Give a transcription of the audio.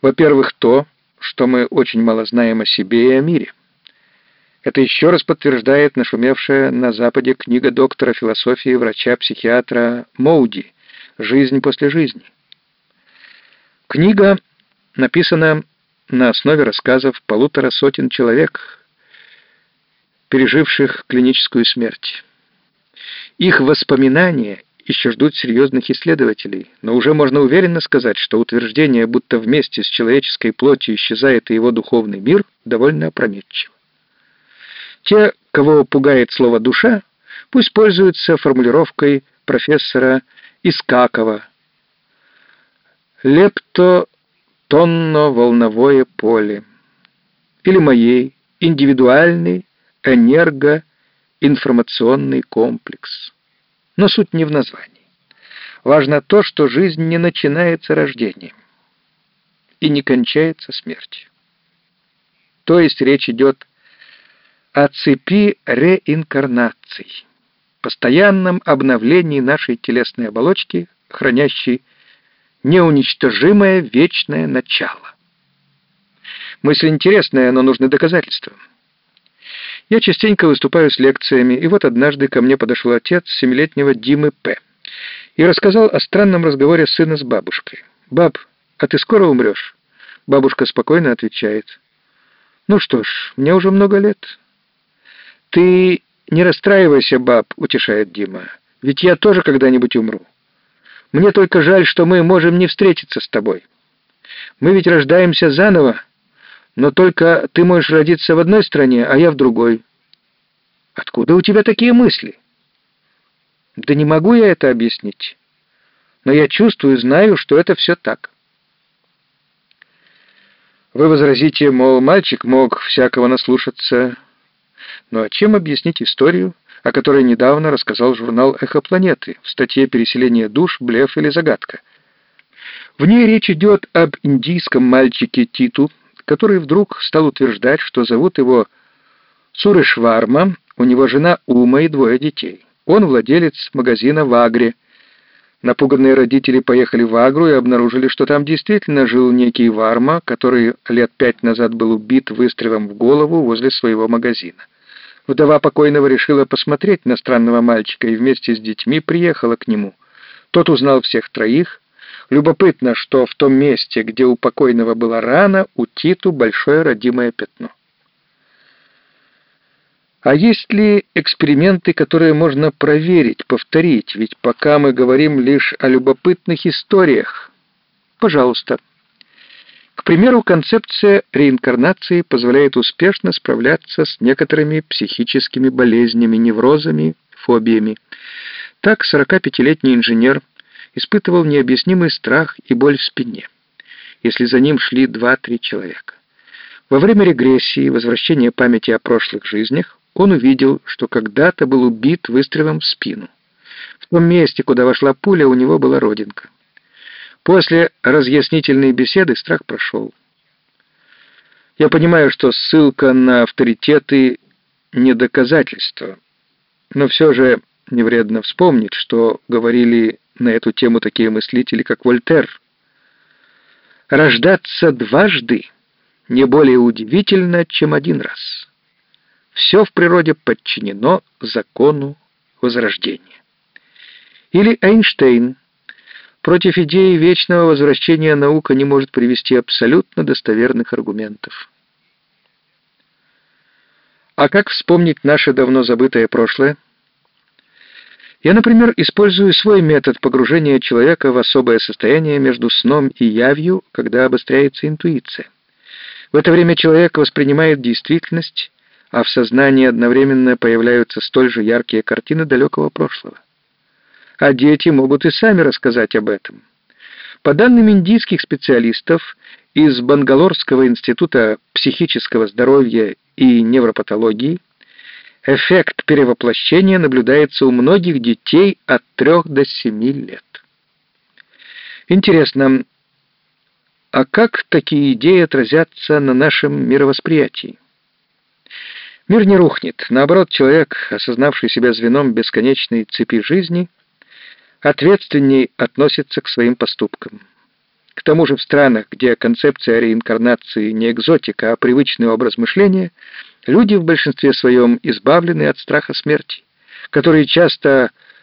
Во-первых, то, что мы очень мало знаем о себе и о мире. Это еще раз подтверждает нашумевшая на Западе книга доктора философии врача-психиатра Моуди «Жизнь после жизни». Книга написана на основе рассказов полутора сотен человек, переживших клиническую смерть. Их воспоминания еще ждут серьезных исследователей, но уже можно уверенно сказать, что утверждение, будто вместе с человеческой плотью исчезает и его духовный мир, довольно опрометчиво. Те, кого пугает слово «душа», пусть пользуются формулировкой профессора Искакова «лептотонно-волновое поле» или моей «индивидуальный энергоинформационный комплекс». Но суть не в названии. Важно то, что жизнь не начинается рождением и не кончается смертью. То есть речь идет о цепи реинкарнаций, постоянном обновлении нашей телесной оболочки, хранящей неуничтожимое вечное начало. Мысль интересная, но нужны доказательства. Я частенько выступаю с лекциями, и вот однажды ко мне подошел отец семилетнего Димы П. и рассказал о странном разговоре сына с бабушкой. «Баб, а ты скоро умрешь?» Бабушка спокойно отвечает. «Ну что ж, мне уже много лет». «Ты не расстраивайся, баб», — утешает Дима, «ведь я тоже когда-нибудь умру. Мне только жаль, что мы можем не встретиться с тобой. Мы ведь рождаемся заново, но только ты можешь родиться в одной стране, а я в другой. Откуда у тебя такие мысли? Да не могу я это объяснить. Но я чувствую, знаю, что это все так. Вы возразите, мол, мальчик мог всякого наслушаться. Ну а чем объяснить историю, о которой недавно рассказал журнал «Эхо планеты» в статье «Переселение душ, блеф или загадка»? В ней речь идет об индийском мальчике Титу, который вдруг стал утверждать, что зовут его Сурышварма, у него жена Ума и двое детей. Он владелец магазина в Агре. Напуганные родители поехали в Агру и обнаружили, что там действительно жил некий Варма, который лет пять назад был убит выстрелом в голову возле своего магазина. Вдова покойного решила посмотреть на странного мальчика и вместе с детьми приехала к нему. Тот узнал всех троих, Любопытно, что в том месте, где у покойного была рана, у Титу большое родимое пятно. А есть ли эксперименты, которые можно проверить, повторить? Ведь пока мы говорим лишь о любопытных историях. Пожалуйста. К примеру, концепция реинкарнации позволяет успешно справляться с некоторыми психическими болезнями, неврозами, фобиями. Так 45-летний инженер испытывал необъяснимый страх и боль в спине, если за ним шли два-три человека. Во время регрессии, возвращения памяти о прошлых жизнях, он увидел, что когда-то был убит выстрелом в спину. В том месте, куда вошла пуля, у него была родинка. После разъяснительной беседы страх прошел. Я понимаю, что ссылка на авторитеты — не доказательство, но все же не вредно вспомнить, что говорили на эту тему такие мыслители, как Вольтер. Рождаться дважды не более удивительно, чем один раз. Все в природе подчинено закону возрождения. Или Эйнштейн. Против идеи вечного возвращения наука не может привести абсолютно достоверных аргументов. А как вспомнить наше давно забытое прошлое? Я, например, использую свой метод погружения человека в особое состояние между сном и явью, когда обостряется интуиция. В это время человек воспринимает действительность, а в сознании одновременно появляются столь же яркие картины далекого прошлого. А дети могут и сами рассказать об этом. По данным индийских специалистов из Бангалорского института психического здоровья и невропатологии, Эффект перевоплощения наблюдается у многих детей от 3 до 7 лет. Интересно, а как такие идеи отразятся на нашем мировосприятии? Мир не рухнет. Наоборот, человек, осознавший себя звеном бесконечной цепи жизни, ответственней относится к своим поступкам. К тому же в странах, где концепция реинкарнации не экзотика, а привычный образ мышления, люди в большинстве своем избавлены от страха смерти, который часто